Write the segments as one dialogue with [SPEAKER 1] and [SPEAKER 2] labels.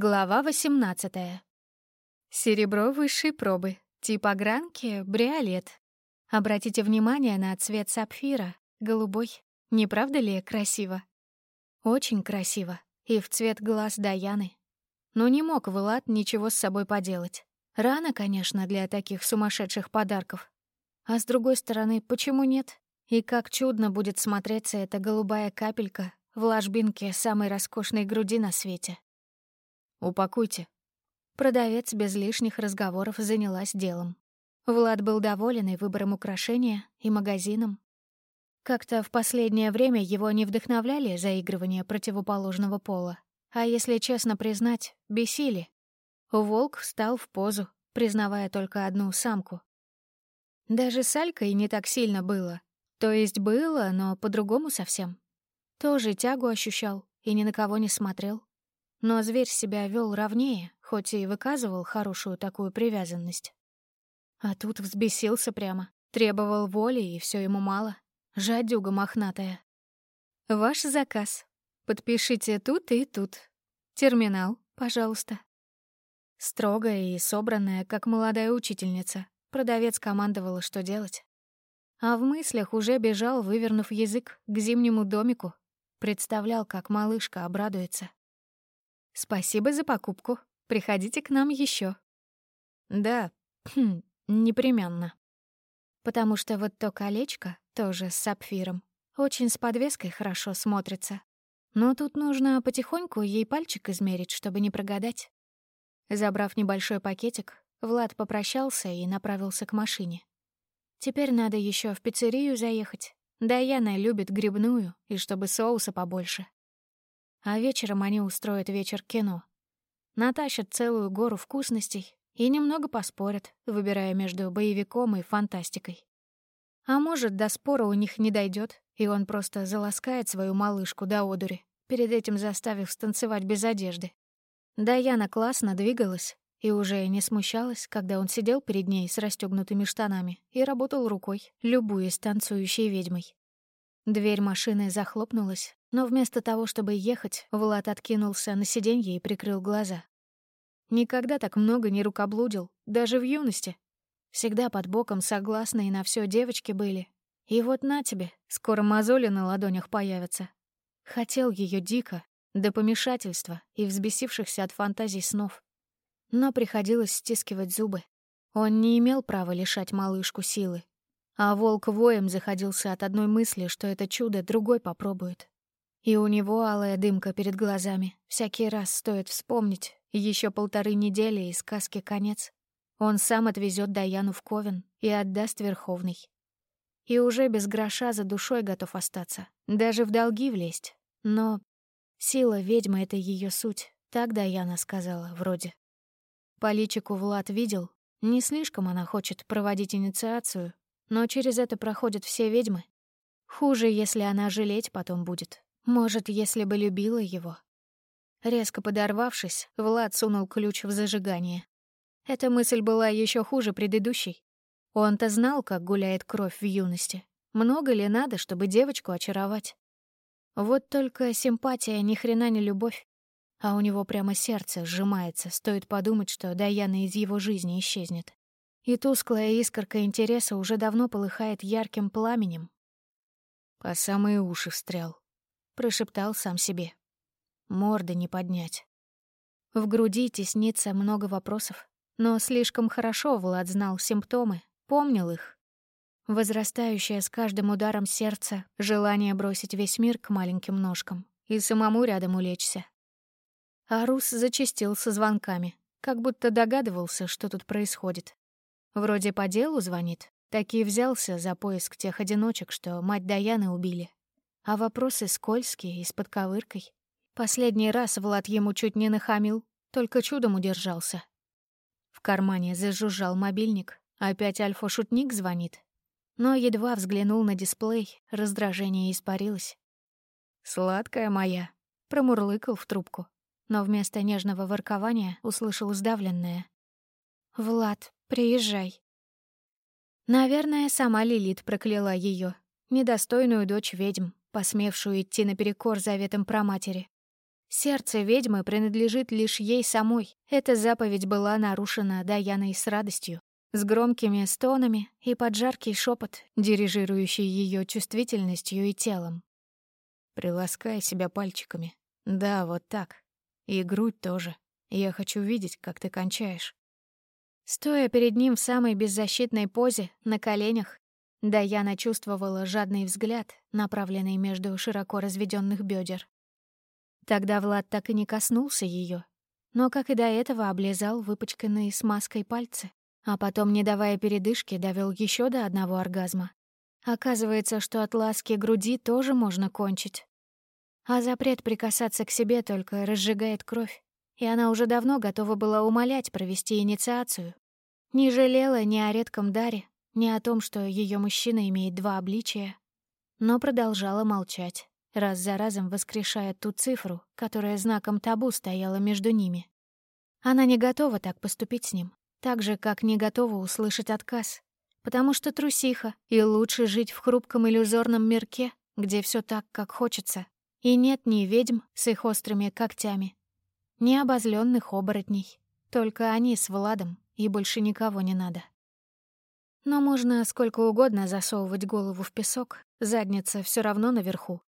[SPEAKER 1] Глава 18. Серебро высшей пробы. Тип огранки — бриолет. Обратите внимание на цвет сапфира, голубой. Не правда ли красиво? Очень красиво. И в цвет глаз Даяны. Но не мог Влад ничего с собой поделать. Рано, конечно, для таких сумасшедших подарков. А с другой стороны, почему нет? И как чудно будет смотреться эта голубая капелька в ложбинке самой роскошной груди на свете.
[SPEAKER 2] Упакуйте».
[SPEAKER 1] Продавец без лишних разговоров занялась делом. Влад был доволен и выбором украшения, и магазином. Как-то в последнее время его не вдохновляли заигрывания противоположного пола, а, если честно признать, бесили. Волк встал в позу, признавая только одну самку. Даже с Алькой не так сильно было. То есть было, но по-другому совсем. Тоже тягу ощущал и ни на кого не смотрел. Но зверь себя вел ровнее, хоть и выказывал хорошую такую привязанность. А тут взбесился прямо, требовал воли, и все ему мало. Жадюга мохнатая. Ваш заказ. Подпишите тут и тут. Терминал, пожалуйста. Строгая и собранная, как молодая учительница, продавец командовала, что делать. А в мыслях уже бежал, вывернув язык, к зимнему домику. Представлял, как малышка обрадуется. Спасибо за покупку. Приходите к нам еще. Да, хм, непременно. Потому что вот то колечко, тоже с сапфиром, очень с подвеской хорошо смотрится. Но тут нужно потихоньку ей пальчик измерить, чтобы не прогадать. Забрав небольшой пакетик, Влад попрощался и направился к машине. Теперь надо еще в пиццерию заехать. Даяна любит грибную, и чтобы соуса побольше. А вечером они устроят вечер кино. Натащат целую гору вкусностей и немного поспорят, выбирая между боевиком и фантастикой. А может, до спора у них не дойдет, и он просто заласкает свою малышку до одури, перед этим заставив станцевать без одежды. Даяна классно двигалась и уже не смущалась, когда он сидел перед ней с расстёгнутыми штанами и работал рукой, любуясь танцующей ведьмой. Дверь машины захлопнулась, но вместо того, чтобы ехать, Влад откинулся на сиденье и прикрыл глаза. Никогда так много не рукоблудил, даже в юности. Всегда под боком согласные на все девочки были. И вот на тебе, скоро мозоли на ладонях появятся. Хотел ее дико, до помешательства и взбесившихся от фантазий снов. Но приходилось стискивать зубы. Он не имел права лишать малышку силы. А волк воем заходился от одной мысли, что это чудо другой попробует. И у него алая дымка перед глазами. Всякий раз стоит вспомнить. Еще полторы недели и сказки конец. Он сам отвезет Даяну в Ковен и отдаст Верховный. И уже без гроша за душой готов остаться. Даже в долги влезть. Но сила ведьмы — это ее суть. Так Даяна сказала, вроде. По личику Влад видел, не слишком она хочет проводить инициацию, но через это проходят все ведьмы. Хуже, если она жалеть потом будет. Может, если бы любила его. Резко подорвавшись, Влад сунул ключ в зажигание. Эта мысль была еще хуже предыдущей. Он-то знал, как гуляет кровь в юности. Много ли надо, чтобы девочку очаровать? Вот только симпатия ни хрена не любовь. А у него прямо сердце сжимается, стоит подумать, что Даяна из его жизни исчезнет. И тусклая искорка интереса уже давно полыхает ярким пламенем.
[SPEAKER 2] По самые уши встрял
[SPEAKER 1] прошептал сам себе. Морды не поднять. В груди теснится много вопросов, но слишком хорошо Влад знал симптомы, помнил их. Возрастающее с каждым ударом сердца желание бросить весь мир к маленьким ножкам и самому рядом улечься. Арус зачастил со звонками, как будто догадывался, что тут происходит. Вроде по делу звонит, так и взялся за поиск тех одиночек, что мать Даяны убили. А вопросы скользкие и с подковыркой. Последний раз Влад ему чуть не нахамил, только чудом удержался. В кармане зажужжал мобильник, опять альфа-шутник звонит. Но едва взглянул на дисплей, раздражение испарилось.
[SPEAKER 2] «Сладкая моя», —
[SPEAKER 1] промурлыкал в трубку, но вместо нежного воркования услышал сдавленное. «Влад, приезжай». Наверное, сама Лилит прокляла ее, недостойную дочь ведьм, посмевшую идти наперекор заветам проматери. Сердце ведьмы принадлежит лишь ей самой. Эта заповедь была нарушена Даяной с радостью, с громкими стонами и под жаркий шепот, дирижирующий ее чувствительностью и телом.
[SPEAKER 2] Приласкай себя пальчиками. Да, вот так. И грудь тоже. Я хочу видеть, как ты кончаешь.
[SPEAKER 1] Стоя перед ним в самой беззащитной позе, на коленях, Даяна чувствовала жадный взгляд, направленный между широко разведённых бедер. Тогда Влад так и не коснулся ее, но, как и до этого, облизал выпачканные смазкой пальцы, а потом, не давая передышки, довел еще до одного оргазма. Оказывается, что от ласки груди тоже можно кончить. А запрет прикасаться к себе только разжигает кровь, и она уже давно готова была умолять провести инициацию. Не жалела ни о редком даре, ни о том, что ее мужчина имеет два обличия, но продолжала молчать, раз за разом воскрешая ту цифру, которая знаком табу стояла между ними. Она не готова так поступить с ним, так же, как не готова услышать отказ, потому что трусиха, и лучше жить в хрупком иллюзорном мирке, где все так, как хочется, и нет ни ведьм с их острыми когтями, ни обозленных оборотней, только они с Владом, и больше никого не надо. Но можно сколько угодно засовывать голову в песок, задница все равно наверху.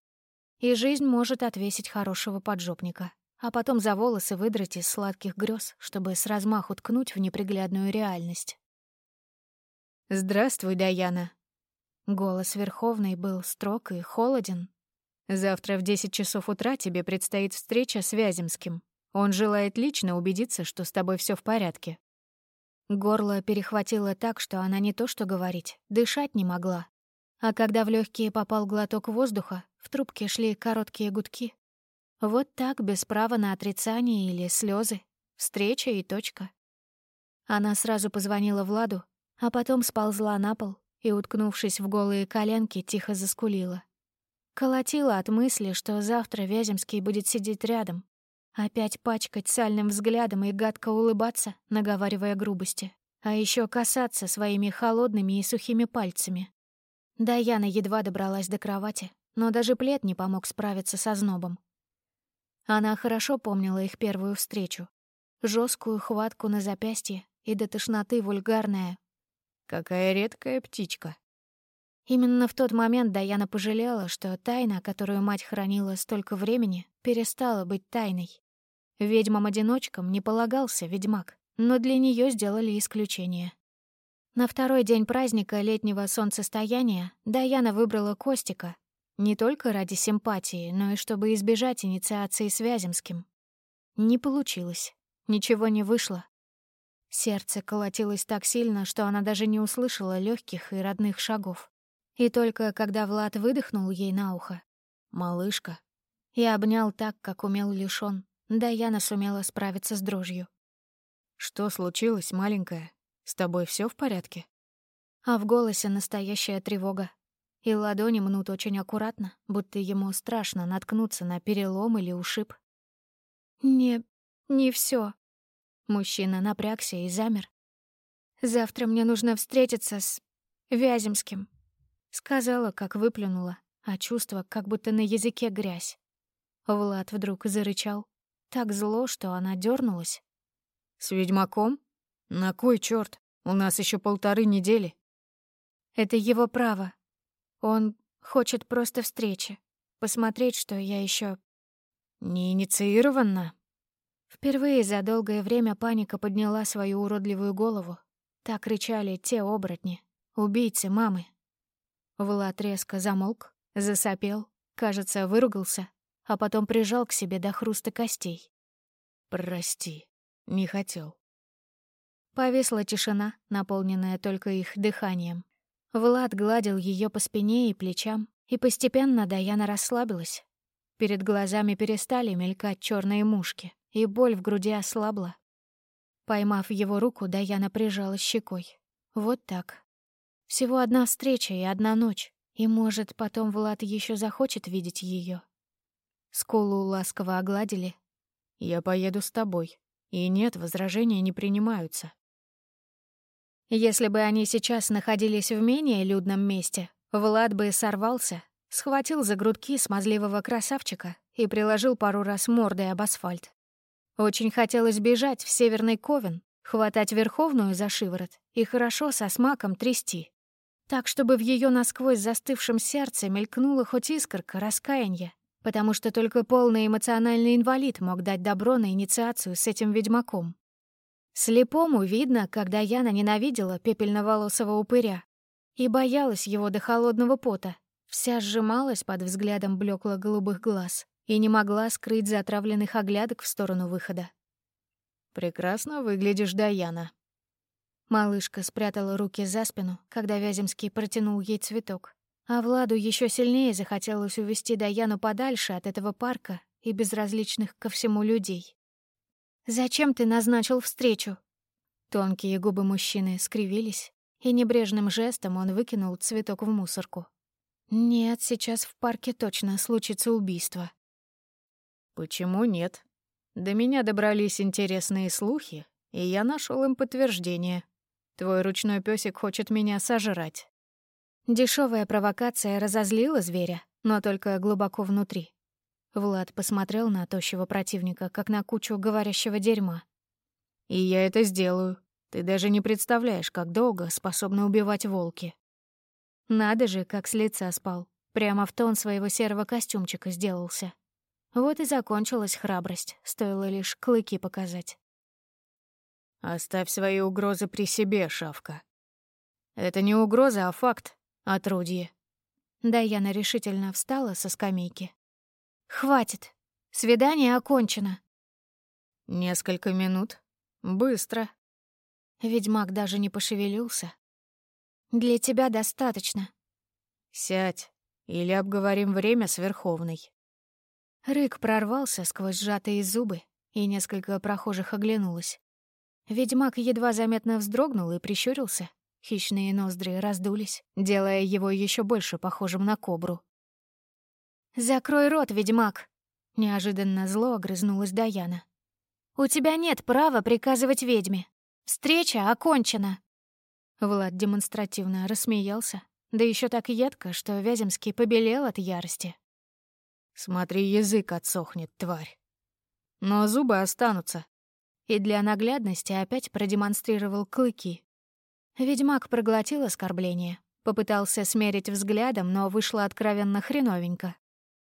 [SPEAKER 1] И жизнь может отвесить хорошего поджопника, а потом за волосы выдрать из сладких грез, чтобы с размаху ткнуть в неприглядную реальность.
[SPEAKER 2] «Здравствуй, Даяна».
[SPEAKER 1] Голос Верховный был строг и холоден.
[SPEAKER 2] «Завтра в десять часов утра тебе предстоит встреча с Вяземским. Он желает лично убедиться, что с тобой все в порядке.
[SPEAKER 1] Горло перехватило так, что она не то что говорить, дышать не могла. А когда в легкие попал глоток воздуха, в трубке шли короткие гудки. Вот так, без права на отрицание или слезы, встреча и точка. Она сразу позвонила Владу, а потом сползла на пол и, уткнувшись в голые коленки, тихо заскулила. Колотила от мысли, что завтра Вяземский будет сидеть рядом, Опять пачкать сальным взглядом и гадко улыбаться, наговаривая грубости. А еще касаться своими холодными и сухими пальцами. Даяна едва добралась до кровати, но даже плед не помог справиться со знобом. Она хорошо помнила их первую встречу. жесткую хватку на запястье и до тошноты вульгарная.
[SPEAKER 2] «Какая редкая птичка!»
[SPEAKER 1] Именно в тот момент Даяна пожалела, что тайна, которую мать хранила столько времени, перестала быть тайной. Ведьмам-одиночкам не полагался ведьмак, но для нее сделали исключение. На второй день праздника летнего солнцестояния Даяна выбрала Костика не только ради симпатии, но и чтобы избежать инициации с Вяземским. Не получилось, ничего не вышло. Сердце колотилось так сильно, что она даже не услышала легких и родных шагов. И только когда Влад выдохнул ей на ухо «Малышка» и обнял так, как умел лишь он, Даяна сумела справиться с дрожью.
[SPEAKER 2] «Что случилось, маленькая? С тобой все в порядке?»
[SPEAKER 1] А в голосе настоящая тревога. И ладони мнут очень аккуратно, будто ему страшно наткнуться на перелом или ушиб. «Не... не все. Мужчина напрягся и замер. «Завтра мне нужно встретиться с... Вяземским. Сказала, как выплюнула, а чувство, как будто на языке грязь. Влад вдруг зарычал. Так зло, что она дернулась.
[SPEAKER 2] «С ведьмаком? На кой черт? У нас еще полторы недели».
[SPEAKER 1] «Это его право. Он хочет просто встречи. Посмотреть, что я еще
[SPEAKER 2] «Не инициированно?»
[SPEAKER 1] Впервые за долгое время паника подняла свою уродливую голову. Так кричали те оборотни, убийцы мамы, Влад резко замолк, засопел, кажется, выругался, а потом прижал к себе до хруста костей.
[SPEAKER 2] «Прости, не хотел».
[SPEAKER 1] Повисла тишина, наполненная только их дыханием. Влад гладил ее по спине и плечам, и постепенно Даяна расслабилась. Перед глазами перестали мелькать черные мушки, и боль в груди ослабла. Поймав его руку, Даяна прижала щекой. Вот так, всего одна встреча и одна ночь, и, может, потом Влад еще захочет видеть ее. Скулу ласково огладили.
[SPEAKER 2] «Я поеду с тобой. И нет, возражения не принимаются».
[SPEAKER 1] Если бы они сейчас находились в менее людном месте, Влад бы сорвался, схватил за грудки смазливого красавчика и приложил пару раз мордой об асфальт. Очень хотелось бежать в Северный Ковен, хватать Верховную за шиворот и хорошо со смаком трясти. Так, чтобы в ее насквозь застывшем сердце мелькнула хоть искорка раскаяния, потому что только полный эмоциональный инвалид мог дать добро на инициацию с этим ведьмаком. Слепому видно, когда Яна ненавидела пепельноволосого упыря и боялась его до холодного пота, вся сжималась под взглядом блекло-голубых глаз и не могла скрыть затравленных оглядок в сторону выхода.
[SPEAKER 2] «Прекрасно выглядишь, Даяна».
[SPEAKER 1] Малышка спрятала руки за спину, когда Вяземский протянул ей цветок. А Владу еще сильнее захотелось увести Даяну подальше от этого парка и безразличных ко всему людей. «Зачем ты назначил встречу?» Тонкие губы мужчины скривились, и небрежным жестом он выкинул цветок в мусорку. «Нет, сейчас в парке точно случится убийство».
[SPEAKER 2] «Почему нет? До меня добрались интересные слухи, и я нашел им подтверждение. Твой ручной песик хочет меня сожрать».
[SPEAKER 1] Дешевая провокация разозлила зверя, но только глубоко внутри. Влад посмотрел на тощего противника, как на кучу говорящего дерьма.
[SPEAKER 2] «И я это сделаю. Ты даже не представляешь, как долго способны убивать волки».
[SPEAKER 1] Надо же, как с лица спал. Прямо в тон своего серого костюмчика сделался. Вот и закончилась храбрость, стоило лишь клыки показать.
[SPEAKER 2] «Оставь свои угрозы при себе, Шавка. Это не угроза, а факт, отрудье».
[SPEAKER 1] Даяна решительно встала со скамейки. «Хватит. Свидание окончено».
[SPEAKER 2] «Несколько минут. Быстро».
[SPEAKER 1] Ведьмак даже не пошевелился. «Для тебя достаточно».
[SPEAKER 2] «Сядь, или обговорим время с Верховной».
[SPEAKER 1] Рык прорвался сквозь сжатые зубы, и несколько прохожих оглянулось. Ведьмак едва заметно вздрогнул и прищурился. Хищные ноздри раздулись, делая его еще больше похожим на кобру. «Закрой рот, ведьмак!» — неожиданно зло огрызнулась Даяна. «У тебя нет права приказывать ведьме. Встреча окончена!» Влад демонстративно рассмеялся, да еще так едко, что Вяземский побелел от ярости.
[SPEAKER 2] Смотри, язык отсохнет, тварь. Но зубы останутся.
[SPEAKER 1] И для наглядности опять продемонстрировал клыки. Ведьмак проглотил оскорбление, попытался смерить взглядом, но вышло откровенно хреновенько.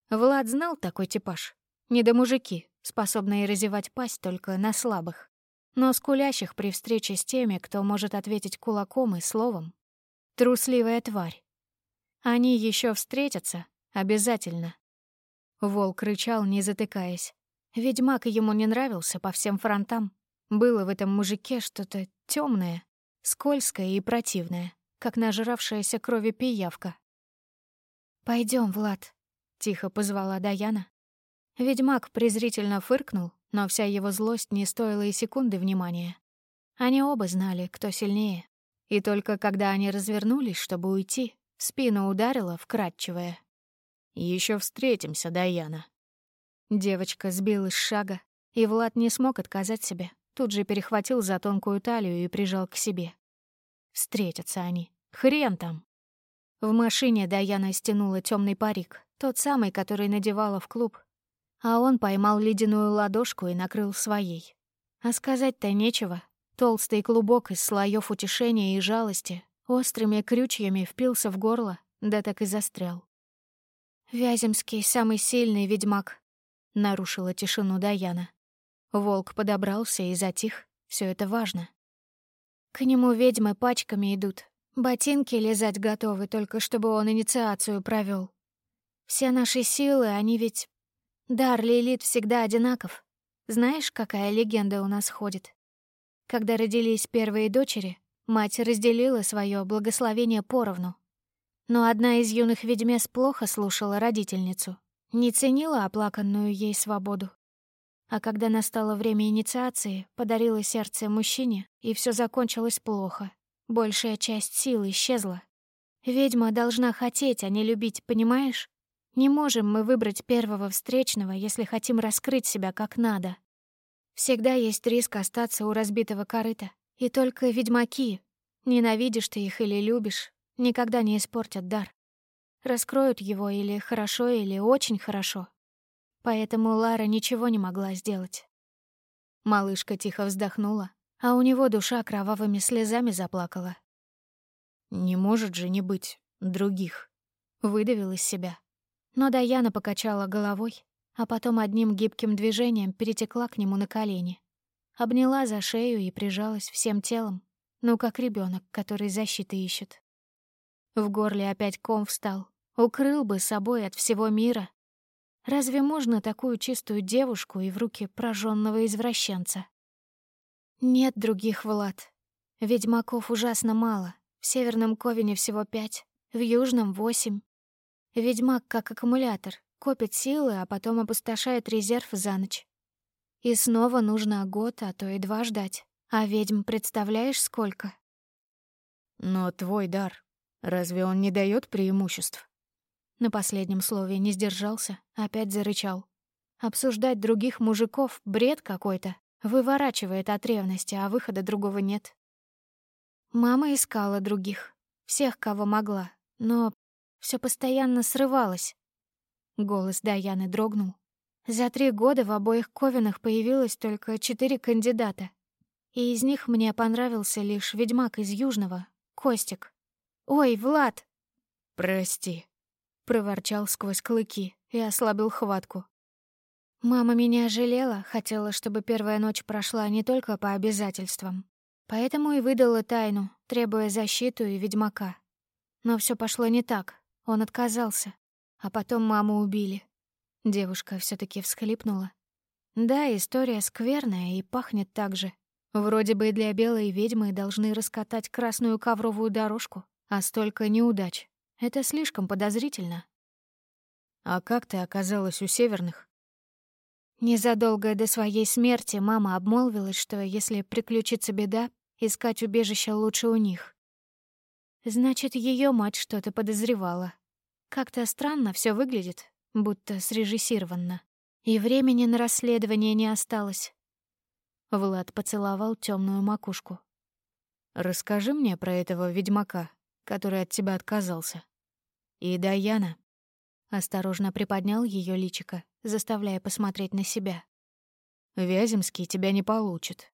[SPEAKER 1] Влад знал такой типаж. Не до мужики, способные разевать пасть только на слабых, но скулящих при встрече с теми, кто может ответить кулаком и словом. Трусливая тварь. Они еще встретятся, обязательно. Волк рычал, не затыкаясь. Ведьмак ему не нравился по всем фронтам. Было в этом мужике что-то темное, скользкое и противное, как нажравшаяся крови пиявка. Пойдем, Влад», — тихо позвала Даяна. Ведьмак презрительно фыркнул, но вся его злость не стоила и секунды внимания. Они оба знали, кто сильнее. И только когда они развернулись, чтобы уйти, в спину ударила вкрадчивая.
[SPEAKER 2] Еще встретимся, Даяна».
[SPEAKER 1] Девочка сбилась с шага, и Влад не смог отказать себе. Тут же перехватил за тонкую талию и прижал к себе. Встретятся они. Хрен там. В машине Даяна стянула темный парик, тот самый, который надевала в клуб. А он поймал ледяную ладошку и накрыл своей. А сказать-то нечего. Толстый клубок из слоев утешения и жалости острыми крючьями впился в горло, да так и застрял. «Вяземский — самый сильный ведьмак», — нарушила тишину Даяна. Волк подобрался и затих. Все это важно. К нему ведьмы пачками идут. Ботинки лизать готовы, только чтобы он инициацию провел. Все наши силы, они ведь... Дар Лилит всегда одинаков. Знаешь, какая легенда у нас ходит? Когда родились первые дочери, мать разделила свое благословение поровну, но одна из юных ведьмес плохо слушала родительницу, не ценила оплаканную ей свободу. А когда настало время инициации, подарила сердце мужчине, и все закончилось плохо. Большая часть сил исчезла. Ведьма должна хотеть, а не любить, понимаешь? Не можем мы выбрать первого встречного, если хотим раскрыть себя как надо. Всегда есть риск остаться у разбитого корыта. И только ведьмаки, ненавидишь ты их или любишь, никогда не испортят дар. Раскроют его или хорошо, или очень хорошо. поэтому Лара ничего не могла сделать. Малышка тихо вздохнула, а у него душа кровавыми слезами заплакала.
[SPEAKER 2] «Не может же не быть других», — выдавил из себя.
[SPEAKER 1] Но Даяна покачала головой, а потом одним гибким движением перетекла к нему на колени. Обняла за шею и прижалась всем телом, ну, как ребенок, который защиты ищет. В горле опять ком встал, укрыл бы собой от всего мира. Разве можно такую чистую девушку и в руки прожженного извращенца? Нет других Влад. Ведьмаков ужасно мало. В Северном Ковине всего пять, в Южном — восемь. Ведьмак как аккумулятор, копит силы, а потом опустошает резерв за ночь. И снова нужно год, а то и два ждать. А ведьм представляешь сколько?
[SPEAKER 2] Но твой дар, разве он не дает преимуществ?
[SPEAKER 1] На последнем слове не сдержался, опять зарычал. Обсуждать других мужиков — бред какой-то. Выворачивает от ревности, а выхода другого нет. Мама искала других, всех, кого могла, но все постоянно срывалось. Голос Даяны дрогнул. За три года в обоих ковинах появилось только четыре кандидата. И из них мне понравился лишь ведьмак из Южного, Костик. «Ой, Влад!»
[SPEAKER 2] «Прости», —
[SPEAKER 1] проворчал сквозь клыки и ослабил хватку. Мама меня жалела, хотела, чтобы первая ночь прошла не только по обязательствам. Поэтому и выдала тайну, требуя защиту и ведьмака. Но все пошло не так, он отказался. А потом маму убили. Девушка все таки всхлипнула. Да, история скверная и пахнет так же. Вроде бы и для белой ведьмы должны раскатать красную ковровую дорожку, а столько неудач. Это слишком подозрительно.
[SPEAKER 2] А как ты оказалась у северных?
[SPEAKER 1] Незадолго до своей смерти мама обмолвилась, что если приключится беда, искать убежище лучше у них. Значит, ее мать что-то подозревала. Как-то странно все выглядит, будто срежиссировано. И времени на расследование не осталось. Влад поцеловал темную макушку.
[SPEAKER 2] «Расскажи мне про этого ведьмака, который от тебя отказался. И Даяна».
[SPEAKER 1] Осторожно приподнял ее личико, заставляя посмотреть на себя.
[SPEAKER 2] «Вяземский тебя не получит.